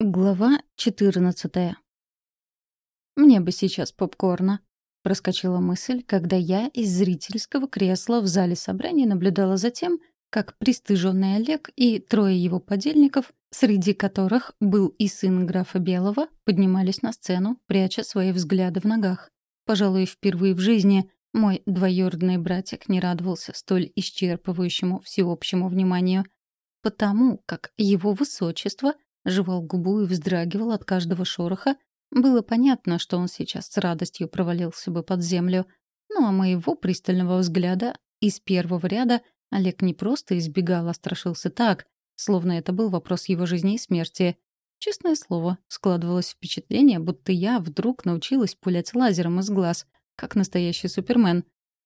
Глава 14 «Мне бы сейчас попкорна», — проскочила мысль, когда я из зрительского кресла в зале собраний наблюдала за тем, как пристыженный Олег и трое его подельников, среди которых был и сын графа Белого, поднимались на сцену, пряча свои взгляды в ногах. Пожалуй, впервые в жизни мой двоюродный братик не радовался столь исчерпывающему всеобщему вниманию, потому как его высочество — жевал губу и вздрагивал от каждого шороха, было понятно, что он сейчас с радостью провалился бы под землю. Ну а моего пристального взгляда из первого ряда Олег не просто избегал, а страшился так, словно это был вопрос его жизни и смерти. Честное слово, складывалось впечатление, будто я вдруг научилась пулять лазером из глаз, как настоящий супермен.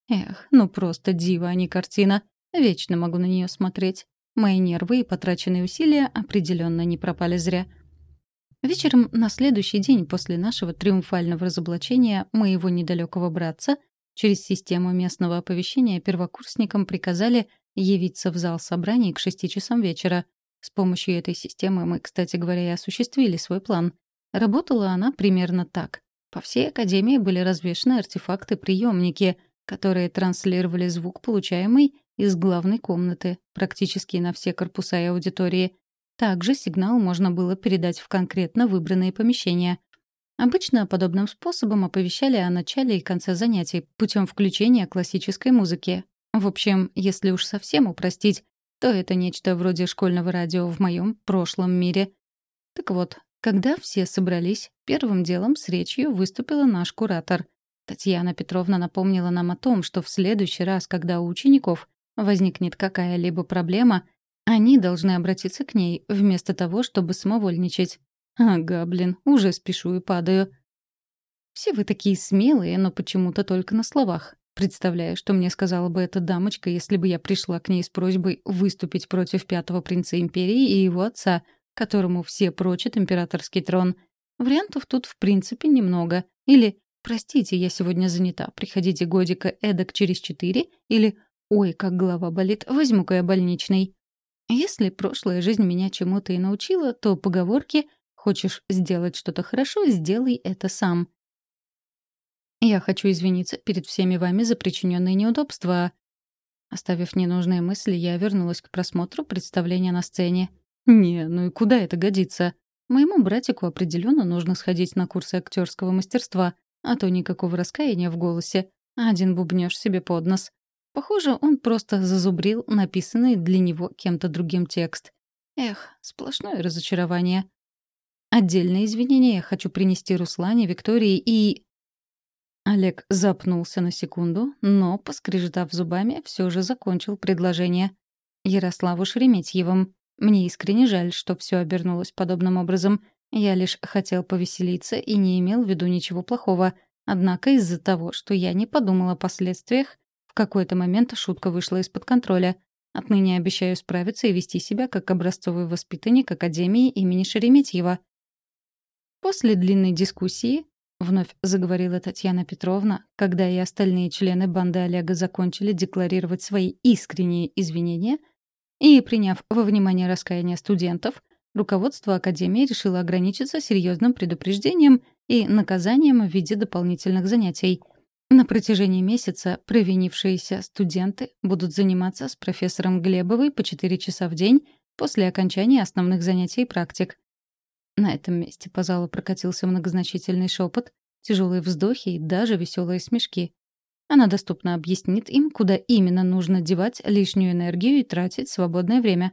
Эх, ну просто дива, а не картина. Вечно могу на нее смотреть. Мои нервы и потраченные усилия определенно не пропали зря. Вечером на следующий день после нашего триумфального разоблачения моего недалекого братца через систему местного оповещения первокурсникам приказали явиться в зал собраний к шести часам вечера. С помощью этой системы мы, кстати говоря, и осуществили свой план. Работала она примерно так. По всей академии были развешаны артефакты-приемники, которые транслировали звук, получаемый из главной комнаты, практически на все корпуса и аудитории. Также сигнал можно было передать в конкретно выбранные помещения. Обычно подобным способом оповещали о начале и конце занятий путем включения классической музыки. В общем, если уж совсем упростить, то это нечто вроде школьного радио в моем прошлом мире. Так вот, когда все собрались, первым делом с речью выступила наш куратор. Татьяна Петровна напомнила нам о том, что в следующий раз, когда у учеников возникнет какая-либо проблема, они должны обратиться к ней, вместо того, чтобы самовольничать. Ага, блин, уже спешу и падаю. Все вы такие смелые, но почему-то только на словах. Представляю, что мне сказала бы эта дамочка, если бы я пришла к ней с просьбой выступить против пятого принца империи и его отца, которому все прочат императорский трон. Вариантов тут, в принципе, немного. Или «Простите, я сегодня занята, приходите годика эдак через четыре» или Ой, как голова болит, возьму-ка я больничный. Если прошлая жизнь меня чему-то и научила, то поговорки «хочешь сделать что-то хорошо, сделай это сам». Я хочу извиниться перед всеми вами за причиненные неудобства. Оставив ненужные мысли, я вернулась к просмотру представления на сцене. Не, ну и куда это годится? Моему братику определенно нужно сходить на курсы актерского мастерства, а то никакого раскаяния в голосе. Один бубнёж себе под нос. Похоже, он просто зазубрил написанный для него кем-то другим текст. Эх, сплошное разочарование. Отдельные извинения я хочу принести Руслане, Виктории и... Олег запнулся на секунду, но, поскрежетав зубами, все же закончил предложение. Ярославу Шереметьевым. Мне искренне жаль, что все обернулось подобным образом. Я лишь хотел повеселиться и не имел в виду ничего плохого. Однако из-за того, что я не подумал о последствиях, в какой-то момент шутка вышла из-под контроля. Отныне обещаю справиться и вести себя как образцовый воспитанник Академии имени Шереметьева. После длинной дискуссии, вновь заговорила Татьяна Петровна, когда и остальные члены банды Олега закончили декларировать свои искренние извинения, и, приняв во внимание раскаяние студентов, руководство Академии решило ограничиться серьезным предупреждением и наказанием в виде дополнительных занятий — на протяжении месяца провинившиеся студенты будут заниматься с профессором Глебовой по 4 часа в день после окончания основных занятий и практик. На этом месте по залу прокатился многозначительный шепот, тяжелые вздохи и даже веселые смешки. Она доступно объяснит им, куда именно нужно девать лишнюю энергию и тратить свободное время.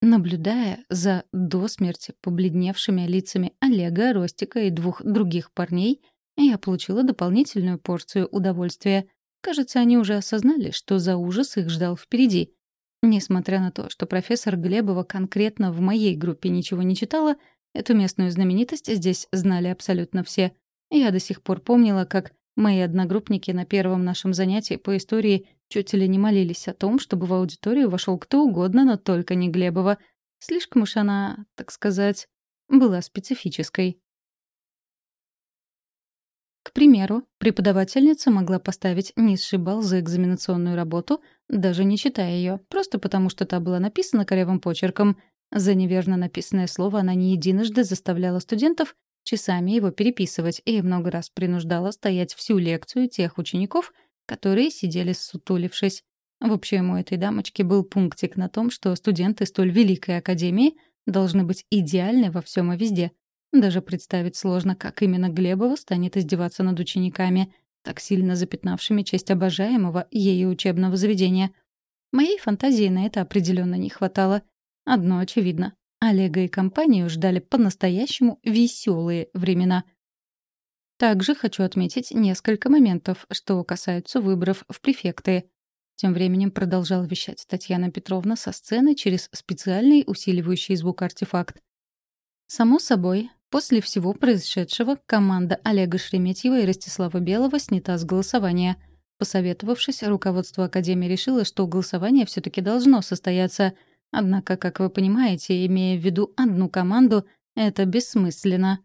Наблюдая за до смерти побледневшими лицами Олега, Ростика и двух других парней — я получила дополнительную порцию удовольствия. Кажется, они уже осознали, что за ужас их ждал впереди. Несмотря на то, что профессор Глебова конкретно в моей группе ничего не читала, эту местную знаменитость здесь знали абсолютно все. Я до сих пор помнила, как мои одногруппники на первом нашем занятии по истории чуть ли не молились о том, чтобы в аудиторию вошел кто угодно, но только не Глебова. Слишком уж она, так сказать, была специфической. К примеру, преподавательница могла поставить низший балл за экзаменационную работу, даже не читая ее, просто потому что та была написана корявым почерком, За неверно написанное слово она не единожды заставляла студентов часами его переписывать и много раз принуждала стоять всю лекцию тех учеников, которые сидели ссутулившись. В общем, у этой дамочки был пунктик на том, что студенты столь великой академии должны быть идеальны во всем и везде. Даже представить сложно, как именно Глебова станет издеваться над учениками, так сильно запятнавшими честь обожаемого ею учебного заведения. Моей фантазии на это определенно не хватало. Одно очевидно. Олега и компанию ждали по-настоящему веселые времена. Также хочу отметить несколько моментов, что касаются выборов в префекты. Тем временем продолжала вещать Татьяна Петровна со сцены через специальный усиливающий звук артефакт. Само собой, после всего произошедшего команда Олега Шереметьева и Ростислава Белого снята с голосования. Посоветовавшись, руководство Академии решило, что голосование все таки должно состояться. Однако, как вы понимаете, имея в виду одну команду, это бессмысленно.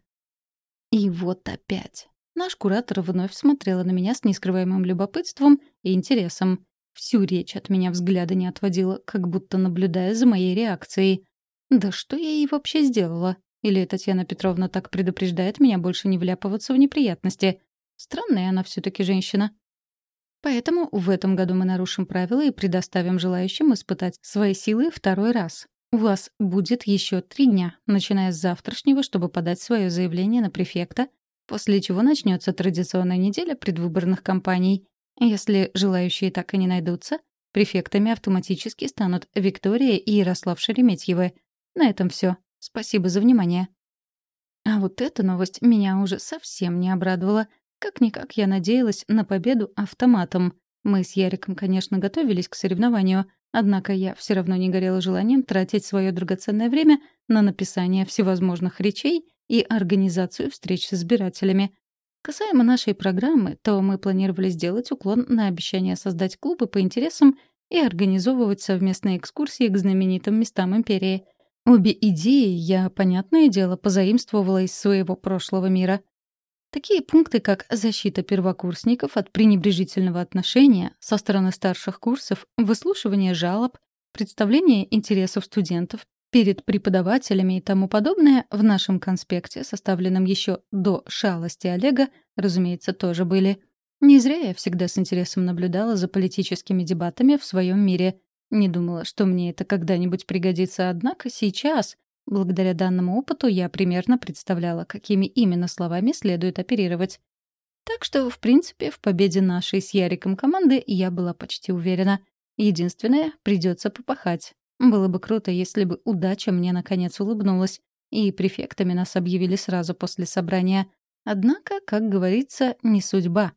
И вот опять. Наш куратор вновь смотрела на меня с нескрываемым любопытством и интересом. Всю речь от меня взгляда не отводила, как будто наблюдая за моей реакцией. Да что я ей вообще сделала? Или Татьяна Петровна так предупреждает меня больше не вляпываться в неприятности? Странная она все таки женщина. Поэтому в этом году мы нарушим правила и предоставим желающим испытать свои силы второй раз. У вас будет еще три дня, начиная с завтрашнего, чтобы подать свое заявление на префекта, после чего начнется традиционная неделя предвыборных кампаний. Если желающие так и не найдутся, префектами автоматически станут Виктория и Ярослав Шереметьевы. На этом все. Спасибо за внимание. А вот эта новость меня уже совсем не обрадовала. Как-никак я надеялась на победу автоматом. Мы с Яриком, конечно, готовились к соревнованию, однако я все равно не горела желанием тратить свое драгоценное время на написание всевозможных речей и организацию встреч с избирателями. Касаемо нашей программы, то мы планировали сделать уклон на обещание создать клубы по интересам и организовывать совместные экскурсии к знаменитым местам империи. Обе идеи я, понятное дело, позаимствовала из своего прошлого мира. Такие пункты, как защита первокурсников от пренебрежительного отношения со стороны старших курсов, выслушивание жалоб, представление интересов студентов, перед преподавателями и тому подобное в нашем конспекте, составленном еще до шалости Олега, разумеется, тоже были. Не зря я всегда с интересом наблюдала за политическими дебатами в своем мире. Не думала, что мне это когда-нибудь пригодится, однако сейчас, благодаря данному опыту, я примерно представляла, какими именно словами следует оперировать. Так что, в принципе, в победе нашей с Яриком команды я была почти уверена. Единственное, придется попахать. Было бы круто, если бы удача мне наконец улыбнулась, и префектами нас объявили сразу после собрания. Однако, как говорится, не судьба.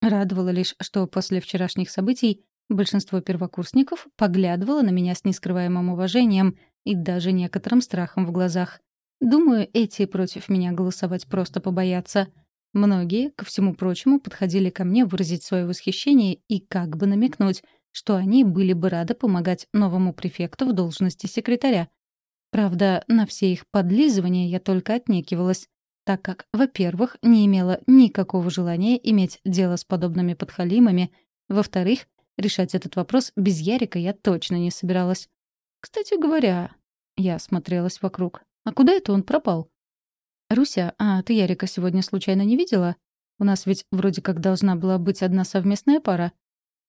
Радовало лишь, что после вчерашних событий большинство первокурсников поглядывало на меня с нескрываемым уважением и даже некоторым страхом в глазах. Думаю, эти против меня голосовать просто побоятся. Многие, ко всему прочему, подходили ко мне выразить свое восхищение и как бы намекнуть — что они были бы рады помогать новому префекту в должности секретаря. Правда, на все их подлизывания я только отнекивалась, так как, во-первых, не имела никакого желания иметь дело с подобными подхалимами, во-вторых, решать этот вопрос без Ярика я точно не собиралась. Кстати говоря, я осмотрелась вокруг. А куда это он пропал? «Руся, а ты Ярика сегодня случайно не видела? У нас ведь вроде как должна была быть одна совместная пара.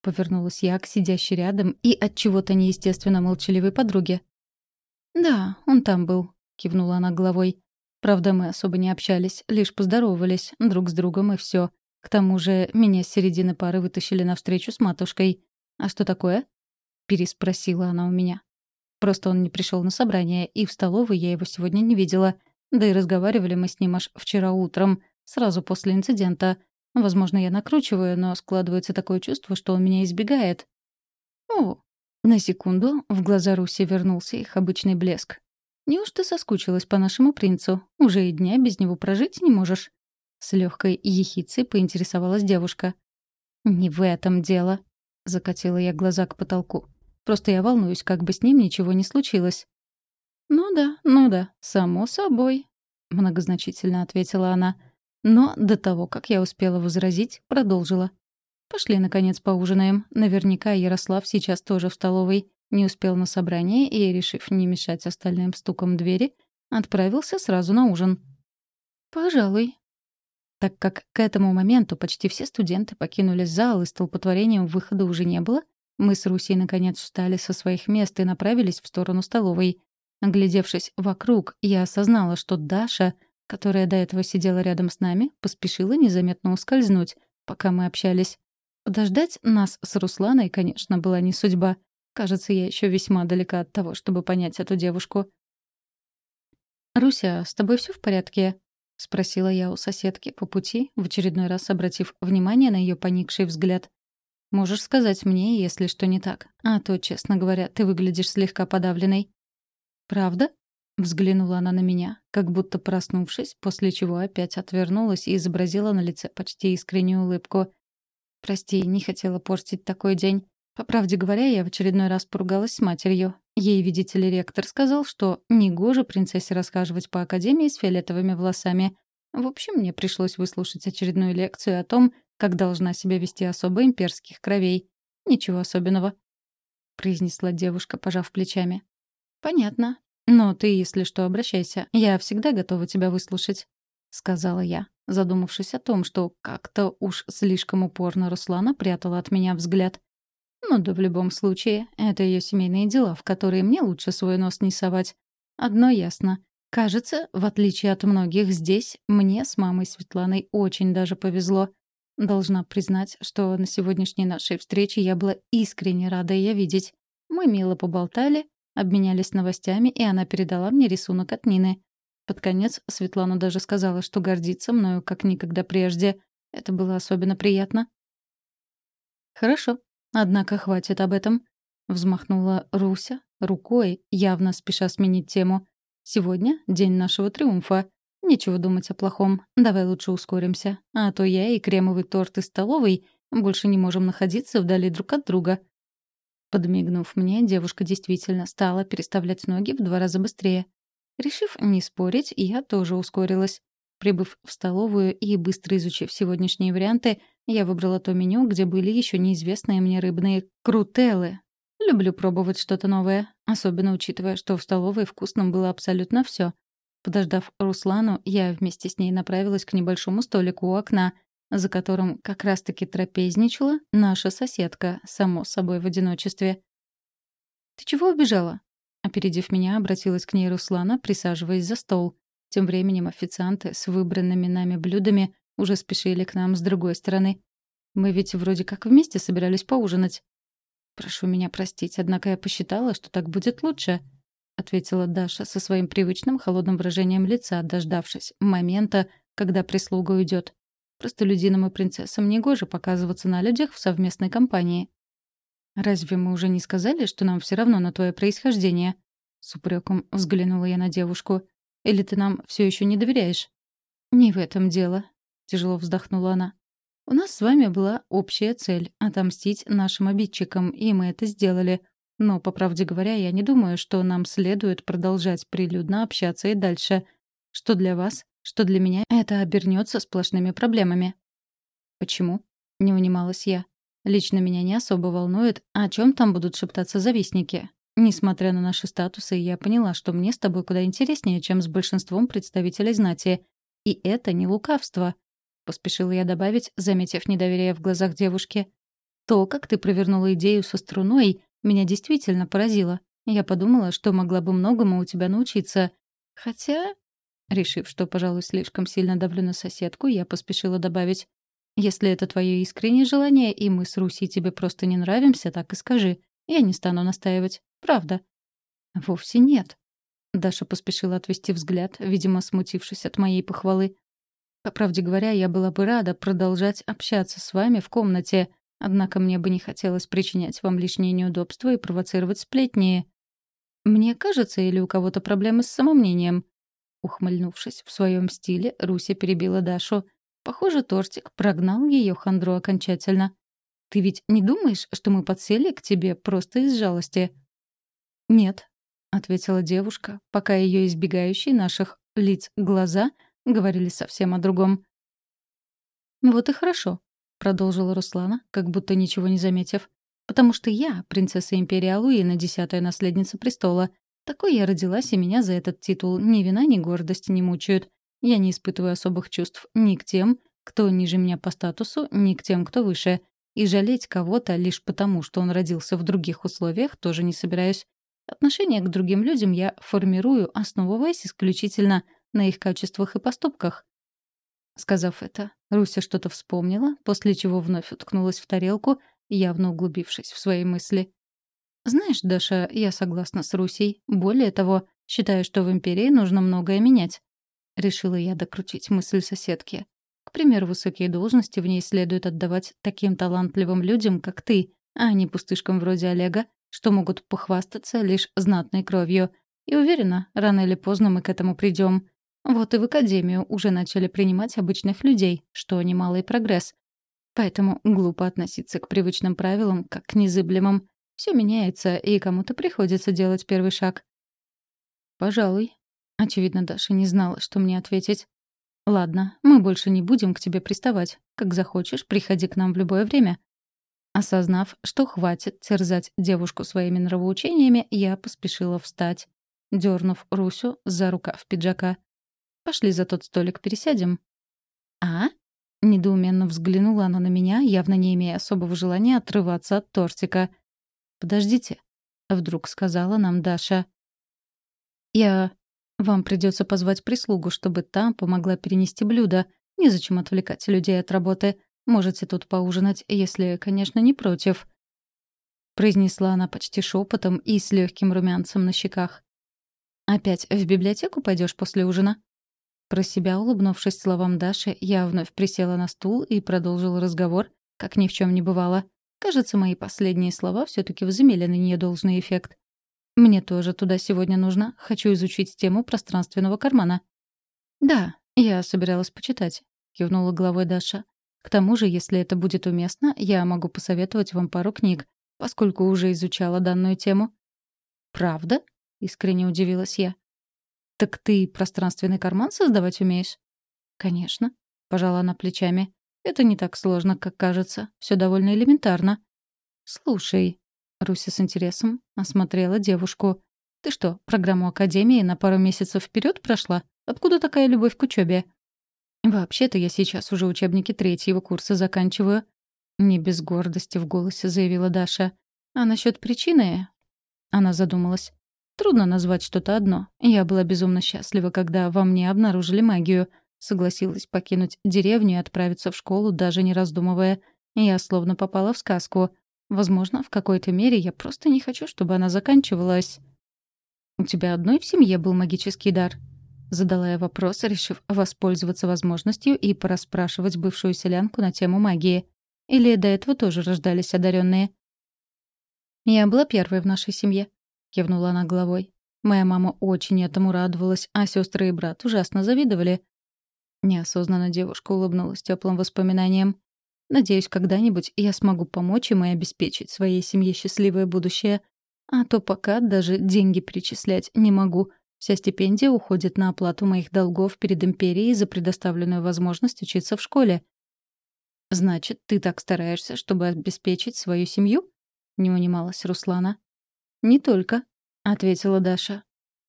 Повернулась я к сидящей рядом и от чего-то неестественно молчаливой подруге. «Да, он там был», — кивнула она головой. «Правда, мы особо не общались, лишь поздоровались друг с другом и все. К тому же меня с середины пары вытащили навстречу с матушкой. А что такое?» — переспросила она у меня. Просто он не пришел на собрание, и в столовой я его сегодня не видела. Да и разговаривали мы с ним аж вчера утром, сразу после инцидента. Возможно, я накручиваю, но складывается такое чувство, что он меня избегает. О, на секунду в глаза Руси вернулся их обычный блеск. Неужто соскучилась по нашему принцу? Уже и дня без него прожить не можешь? С легкой ехицей поинтересовалась девушка. «Не в этом дело», — закатила я глаза к потолку. «Просто я волнуюсь, как бы с ним ничего не случилось». «Ну да, ну да, само собой», — многозначительно ответила она. Но до того, как я успела возразить, продолжила. «Пошли, наконец, поужинаем. Наверняка Ярослав сейчас тоже в столовой. Не успел на собрание и, решив не мешать остальным стукам двери, отправился сразу на ужин. «Пожалуй». Так как к этому моменту почти все студенты покинули зал и столпотворением выхода уже не было, мы с Русей наконец встали со своих мест и направились в сторону столовой. Оглядевшись вокруг, я осознала, что Даша, которая до этого сидела рядом с нами, поспешила незаметно ускользнуть, пока мы общались. Подождать нас с Русланой, конечно, была не судьба. Кажется, я еще весьма далека от того, чтобы понять эту девушку. «Руся, с тобой все в порядке?» — спросила я у соседки по пути, в очередной раз обратив внимание на ее поникший взгляд. «Можешь сказать мне, если что не так. А то, честно говоря, ты выглядишь слегка подавленной». «Правда?» — взглянула она на меня, как будто проснувшись, после чего опять отвернулась и изобразила на лице почти искреннюю улыбку. «Прости, не хотела портить такой день. По правде говоря, я в очередной раз поругалась с матерью. Ей, видите ли, ректор сказал, что негоже принцессе рассказывать по академии с фиолетовыми волосами. В общем, мне пришлось выслушать очередную лекцию о том, как должна себя вести особо имперских кровей. Ничего особенного. Произнесла девушка, пожав плечами. Понятно. Но ты, если что, обращайся. Я всегда готова тебя выслушать. Сказала я, задумавшись о том, что как-то уж слишком упорно Руслана прятала от меня взгляд. Ну да в любом случае, это ее семейные дела, в которые мне лучше свой нос не совать. Одно ясно. Кажется, в отличие от многих здесь, мне с мамой Светланой очень даже повезло. Должна признать, что на сегодняшней нашей встрече я была искренне рада ее видеть. Мы мило поболтали, обменялись новостями, и она передала мне рисунок от Нины. Под конец Светлана даже сказала, что гордится мною как никогда прежде. Это было особенно приятно. «Хорошо», Однако хватит об этом. Взмахнула Руся рукой, явно спеша сменить тему. Сегодня день нашего триумфа. Нечего думать о плохом. Давай лучше ускоримся. А то я и кремовый торт из столовой больше не можем находиться вдали друг от друга. Подмигнув мне, девушка действительно стала переставлять ноги в два раза быстрее. Решив не спорить, я тоже ускорилась. Прибыв в столовую и быстро изучив сегодняшние варианты, я выбрала то меню, где были еще неизвестные мне рыбные крутеллы. Люблю пробовать что-то новое, особенно учитывая, что в столовой вкусным было абсолютно все. Подождав Руслану, я вместе с ней направилась к небольшому столику у окна, за которым как раз-таки трапезничала наша соседка, само собой в одиночестве. «Ты чего убежала?» Опередив меня, обратилась к ней Руслана, присаживаясь за стол. Тем временем официанты с выбранными нами блюдами уже спешили к нам с другой стороны. Мы ведь вроде как вместе собирались поужинать. «Прошу меня простить, однако я посчитала, что так будет лучше», — ответила Даша со своим привычным холодным выражением лица, дождавшись момента, когда прислуга уйдет. Простолюдинам и принцессам негоже показываться на людях в совместной компании. «Разве мы уже не сказали, что нам все равно на твое происхождение?» С упреком взглянула я на девушку. Или ты нам все еще не доверяешь?» «Не в этом дело», — тяжело вздохнула она. «У нас с вами была общая цель — отомстить нашим обидчикам, и мы это сделали. Но, по правде говоря, я не думаю, что нам следует продолжать прилюдно общаться и дальше. Что для вас, что для меня это обернется сплошными проблемами». «Почему?» — не унималась я. «Лично меня не особо волнует, о чем там будут шептаться завистники. Несмотря на наши статусы, я поняла, что мне с тобой куда интереснее, чем с большинством представителей знати. И это не лукавство. Поспешила я добавить, заметив недоверие в глазах девушки. То, как ты провернула идею со струной, меня действительно поразило. Я подумала, что могла бы многому у тебя научиться. Хотя... Решив, что, пожалуй, слишком сильно давлю на соседку, я поспешила добавить. «Если это твое искреннее желание, и мы с Руси тебе просто не нравимся, так и скажи. Я не стану настаивать. Правда?» «Вовсе нет». Даша поспешила отвести взгляд, видимо, смутившись от моей похвалы. «По правде говоря, я была бы рада продолжать общаться с вами в комнате, однако мне бы не хотелось причинять вам лишние неудобства и провоцировать сплетни. Мне кажется, или у кого-то проблемы с самомнением?» Ухмыльнувшись в своем стиле, Руся перебила Дашу. Похоже, тортик прогнал ее хандру окончательно. «Ты ведь не думаешь, что мы подсели к тебе просто из жалости?» «Нет», — ответила девушка, пока ее избегающие наших лиц глаза говорили совсем о другом. «Вот и хорошо», — продолжила Руслана, как будто ничего не заметив. Потому что я — принцесса империи Алуина, десятая наследница престола. Такой я родилась, и меня за этот титул ни вина, ни гордость не мучают. Я не испытываю особых чувств ни к тем, кто ниже меня по статусу, ни к тем, кто выше. И жалеть кого-то лишь потому, что он родился в других условиях, тоже не собираюсь. Отношение к другим людям я формирую, основываясь исключительно на их качествах и поступках. Сказав это, Руся что-то вспомнила, после чего вновь уткнулась в тарелку, явно углубившись в свои мысли. «Знаешь, Даша, я согласна с Русей. Более того, считаю, что в Империи нужно многое менять». Решила я докрутить мысль соседки. К примеру, высокие должности в ней следует отдавать таким талантливым людям, как ты, а не пустышкам вроде Олега, что могут похвастаться лишь знатной кровью. И уверена, рано или поздно мы к этому придем. Вот и в академию уже начали принимать обычных людей, что немалый прогресс. Поэтому глупо относиться к привычным правилам, как к незыблемым. Все меняется, и кому-то приходится делать первый шаг. «Пожалуй». Очевидно, Даша не знала, что мне ответить. «Ладно, мы больше не будем к тебе приставать. Как захочешь, приходи к нам в любое время». Осознав, что хватит терзать девушку своими нравоучениями, я поспешила встать, дернув Русю за рукав пиджака. «Пошли за тот столик пересядем». «А?» — недоуменно взглянула она на меня, явно не имея особого желания отрываться от тортика. «Подождите», — вдруг сказала нам Даша. «Я вам придется позвать прислугу, чтобы та помогла перенести блюдо. Незачем отвлекать людей от работы. Можете тут поужинать, если, конечно, не против». Произнесла она почти шепотом и с легким румянцем на щеках. «Опять в библиотеку пойдешь после ужина?» Про себя улыбнувшись словам Даши, я вновь присела на стул и продолжила разговор, как ни в чем не бывало. Кажется, мои последние слова все таки возымели на нее должный эффект. Мне тоже туда сегодня нужно. Хочу изучить тему пространственного кармана. Да, я собиралась почитать, кивнула головой Даша. К тому же, если это будет уместно, я могу посоветовать вам пару книг, поскольку уже изучала данную тему. Правда? искренне удивилась я. Так ты пространственный карман создавать умеешь? Конечно, пожала она плечами. Это не так сложно, как кажется. Все довольно элементарно. Слушай, Руся с интересом осмотрела девушку. «Ты что, программу Академии на пару месяцев вперед прошла? Откуда такая любовь к учебе? «Вообще-то я сейчас уже учебники третьего курса заканчиваю». Не без гордости в голосе заявила Даша. «А насчет причины?» Она задумалась. «Трудно назвать что-то одно. Я была безумно счастлива, когда во мне обнаружили магию. Согласилась покинуть деревню и отправиться в школу, даже не раздумывая. Я словно попала в сказку. Возможно, в какой-то мере я просто не хочу, чтобы она заканчивалась. «У тебя одной в семье был магический дар?» Задала я вопрос, решив воспользоваться возможностью и порасспрашивать бывшую селянку на тему магии. Или до этого тоже рождались одаренные? «Я была первой в нашей семье», — кивнула она головой. «Моя мама очень этому радовалась, а сестры и брат ужасно завидовали». Неосознанно девушка улыбнулась теплым воспоминанием. Надеюсь, когда-нибудь я смогу помочь им и обеспечить своей семье счастливое будущее. А то пока даже деньги перечислять не могу. Вся стипендия уходит на оплату моих долгов перед империей за предоставленную возможность учиться в школе. «Значит, ты так стараешься, чтобы обеспечить свою семью?» — не унималась Руслана. «Не только», — ответила Даша.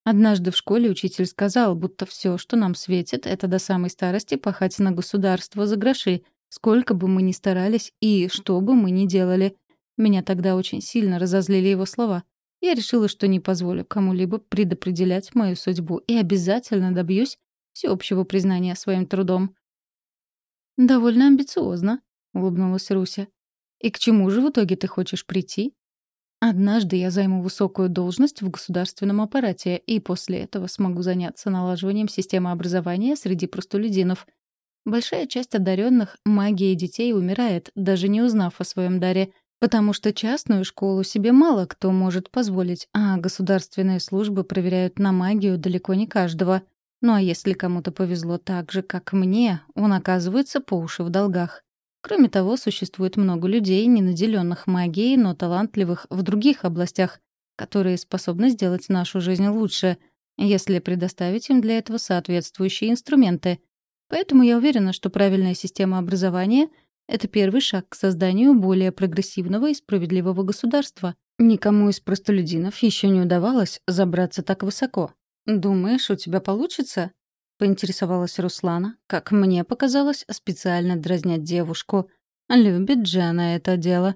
Однажды в школе учитель сказал, будто все, что нам светит, это до самой старости пахать на государство за гроши, Сколько бы мы ни старались и что бы мы ни делали. Меня тогда очень сильно разозлили его слова. Я решила, что не позволю кому-либо предопределять мою судьбу и обязательно добьюсь всеобщего признания своим трудом. «Довольно амбициозно», — улыбнулась Руся. «И к чему же в итоге ты хочешь прийти?» «Однажды я займу высокую должность в государственном аппарате, и после этого смогу заняться налаживанием системы образования среди простолюдинов. Большая часть одаренных магией детей умирает, даже не узнав о своем даре, потому что частную школу себе мало кто может позволить, а государственные службы проверяют на магию далеко не каждого. Ну а если кому-то повезло так же, как мне, он оказывается по уши в долгах. Кроме того, существует много людей, не наделенных магией, но талантливых в других областях, которые способны сделать нашу жизнь лучше, если предоставить им для этого соответствующие инструменты — Поэтому я уверена, что правильная система образования Это первый шаг к созданию более прогрессивного и справедливого государства. Никому из простолюдинов еще не удавалось забраться так высоко. Думаешь, у тебя получится? Поинтересовалась Руслана, как мне показалось, специально дразнять девушку. Любит же она это дело.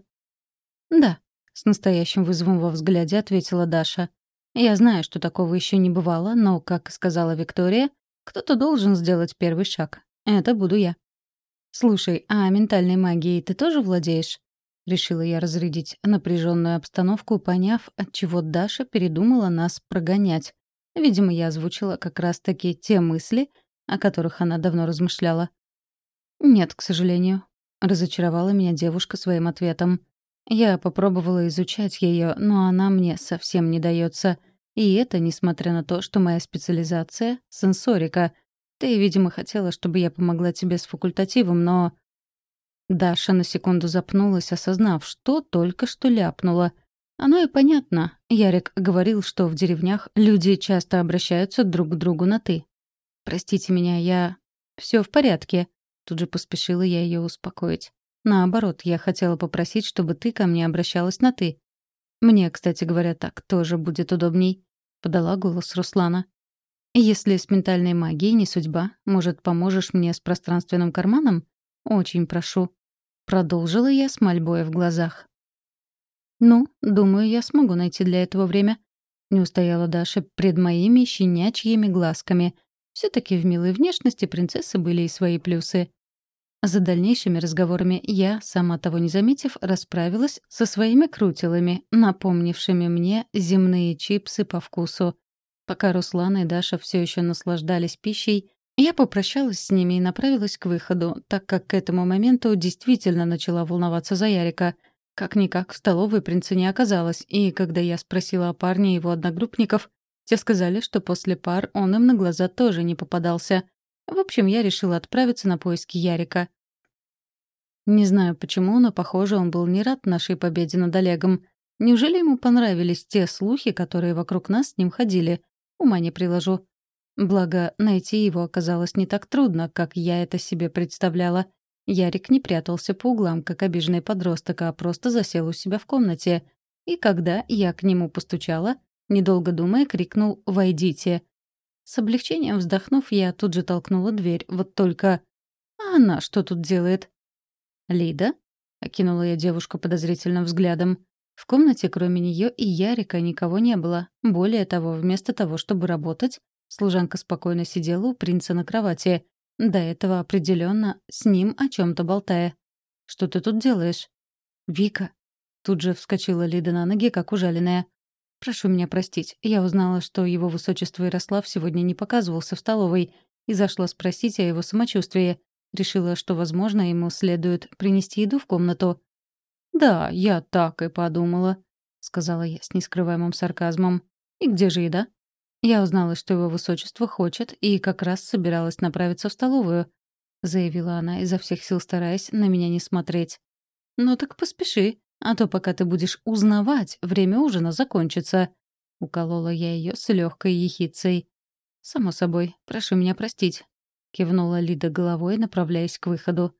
Да, с настоящим вызовом во взгляде ответила Даша. Я знаю, что такого еще не бывало, но, как сказала Виктория, кто-то должен сделать первый шаг. Это буду я. «Слушай, а ментальной магией ты тоже владеешь?» Решила я разрядить напряженную обстановку, поняв, от чего Даша передумала нас прогонять. Видимо, я озвучила как раз-таки те мысли, о которых она давно размышляла. «Нет, к сожалению», — разочаровала меня девушка своим ответом. Я попробовала изучать ее, но она мне совсем не дается. И это несмотря на то, что моя специализация — сенсорика. Ты, видимо, хотела, чтобы я помогла тебе с факультативом, но... Даша на секунду запнулась, осознав, что только что ляпнула. Оно и понятно. Ярик говорил, что в деревнях люди часто обращаются друг к другу на «ты». «Простите меня, я...» все в порядке», — тут же поспешила я ее успокоить. Наоборот, я хотела попросить, чтобы ты ко мне обращалась на «ты». Мне, кстати говоря, так тоже будет удобней», — подала голос Руслана. «Если с ментальной магией не судьба, может, поможешь мне с пространственным карманом? Очень прошу». Продолжила я с мольбой в глазах. «Ну, думаю, я смогу найти для этого время», — не устояла Даша пред моими щенячьими глазками. все таки в милой внешности принцессы были и свои плюсы. За дальнейшими разговорами я, сама того не заметив, расправилась со своими крутилами, напомнившими мне земные чипсы по вкусу. Пока Руслан и Даша все еще наслаждались пищей, я попрощалась с ними и направилась к выходу, так как к этому моменту действительно начала волноваться за Ярика. Как-никак в столовой принца не оказалось, и когда я спросила о парне и его одногруппников, те сказали, что после пар он им на глаза тоже не попадался — в общем, я решила отправиться на поиски Ярика. Не знаю почему, но, похоже, он был не рад нашей победе над Олегом. Неужели ему понравились те слухи, которые вокруг нас с ним ходили? Ума не приложу. Благо, найти его оказалось не так трудно, как я это себе представляла. Ярик не прятался по углам, как обиженный подросток, а просто засел у себя в комнате. И когда я к нему постучала, недолго думая, крикнул «Войдите!». С облегчением вздохнув, я тут же толкнула дверь. Вот только... А она что тут делает? «Лида?» — окинула я девушку подозрительным взглядом. В комнате кроме нее и Ярика никого не было. Более того, вместо того, чтобы работать, служанка спокойно сидела у принца на кровати. До этого определенно с ним о чем то болтая. «Что ты тут делаешь?» «Вика». Тут же вскочила Лида на ноги, как ужаленная. «Прошу меня простить. Я узнала, что его высочество Ярослав сегодня не показывался в столовой и зашла спросить о его самочувствии. Решила, что, возможно, ему следует принести еду в комнату». «Да, я так и подумала», — сказала я с нескрываемым сарказмом. «И где же еда?» Я узнала, что его высочество хочет, и как раз собиралась направиться в столовую, — заявила она, изо всех сил стараясь на меня не смотреть. «Ну так поспеши. А то пока ты будешь узнавать, время ужина закончится. Уколола я ее с легкой ехицей. «Само собой, прошу меня простить», — кивнула Лида головой, направляясь к выходу.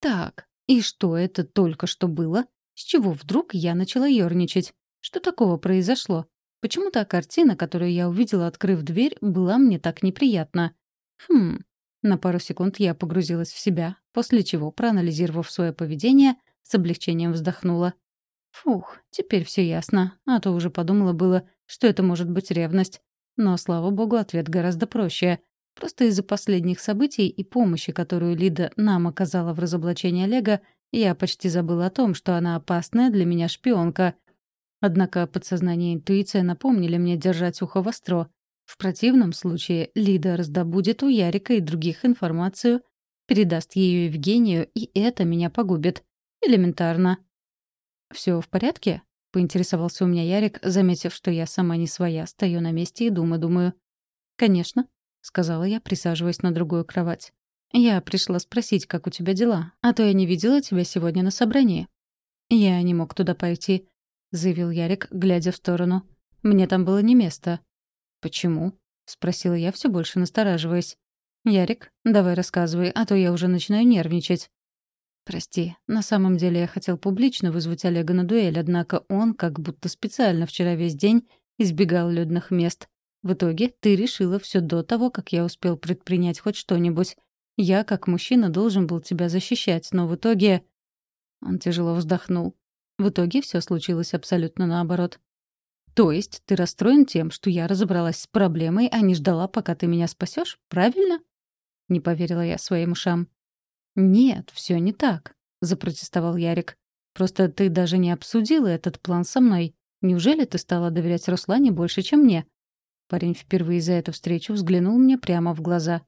«Так, и что это только что было? С чего вдруг я начала ерничать? Что такого произошло? Почему та картина, которую я увидела, открыв дверь, была мне так неприятна? Хм...» На пару секунд я погрузилась в себя, после чего, проанализировав свое поведение, с облегчением вздохнула. Фух, теперь все ясно. А то уже подумала было, что это может быть ревность. Но, слава богу, ответ гораздо проще. Просто из-за последних событий и помощи, которую Лида нам оказала в разоблачении Олега, я почти забыла о том, что она опасная для меня шпионка. Однако подсознание и интуиция напомнили мне держать ухо востро. В противном случае Лида раздобудет у Ярика и других информацию, передаст ее Евгению, и это меня погубит. Элементарно. Все в порядке?» — поинтересовался у меня Ярик, заметив, что я сама не своя, стою на месте и думаю-думаю. «Конечно», — сказала я, присаживаясь на другую кровать. «Я пришла спросить, как у тебя дела, а то я не видела тебя сегодня на собрании». «Я не мог туда пойти», — заявил Ярик, глядя в сторону. «Мне там было не место». «Почему?» — спросила я, все больше настораживаясь. «Ярик, давай рассказывай, а то я уже начинаю нервничать». «Прости, на самом деле я хотел публично вызвать Олега на дуэль, однако он, как будто специально вчера весь день, избегал людных мест. В итоге ты решила все до того, как я успел предпринять хоть что-нибудь. Я, как мужчина, должен был тебя защищать, но в итоге...» Он тяжело вздохнул. В итоге все случилось абсолютно наоборот. «То есть ты расстроен тем, что я разобралась с проблемой, а не ждала, пока ты меня спасешь, правильно?» Не поверила я своим ушам. «Нет, все не так», — запротестовал Ярик. «Просто ты даже не обсудила этот план со мной. Неужели ты стала доверять Руслане больше, чем мне?» Парень впервые за эту встречу взглянул мне прямо в глаза.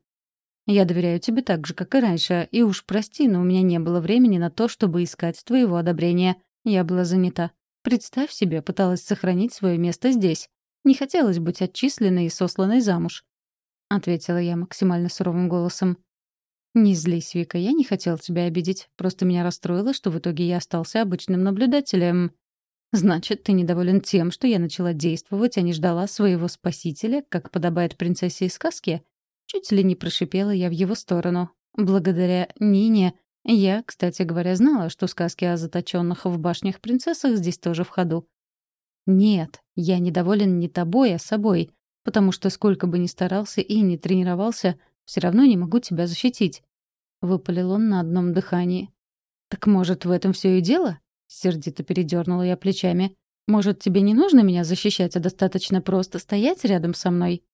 «Я доверяю тебе так же, как и раньше, и уж прости, но у меня не было времени на то, чтобы искать твоего одобрения. Я была занята. Представь себе, пыталась сохранить свое место здесь. Не хотелось быть отчисленной и сосланной замуж», — ответила я максимально суровым голосом. «Не злись, Вика, я не хотел тебя обидеть. Просто меня расстроило, что в итоге я остался обычным наблюдателем. Значит, ты недоволен тем, что я начала действовать, а не ждала своего спасителя, как подобает принцессе из сказки? Чуть ли не прошипела я в его сторону. Благодаря Нине я, кстати говоря, знала, что сказки о заточенных в башнях принцессах здесь тоже в ходу. Нет, я недоволен не тобой, а собой, потому что сколько бы ни старался и не тренировался, все равно не могу тебя защитить. Выпалил он на одном дыхании. Так может, в этом все и дело? Сердито передернула я плечами. «Может, тебе не нужно меня защищать, а достаточно просто стоять рядом со мной?»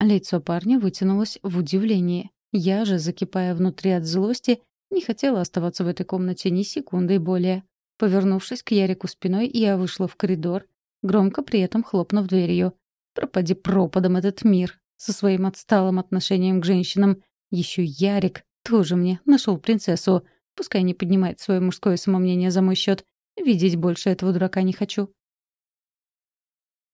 Лицо парня вытянулось в удивлении. Я же, закипая внутри от злости, не хотела оставаться в этой комнате ни секунды более. Повернувшись к Ярику спиной, я вышла в коридор, громко при этом хлопнув дверью. «Пропади пропадом этот мир!» Со своим отсталым отношением к женщинам. Еще Ярик тоже мне нашел принцессу. Пускай не поднимает свое мужское самомнение за мой счет. Видеть больше этого дурака не хочу.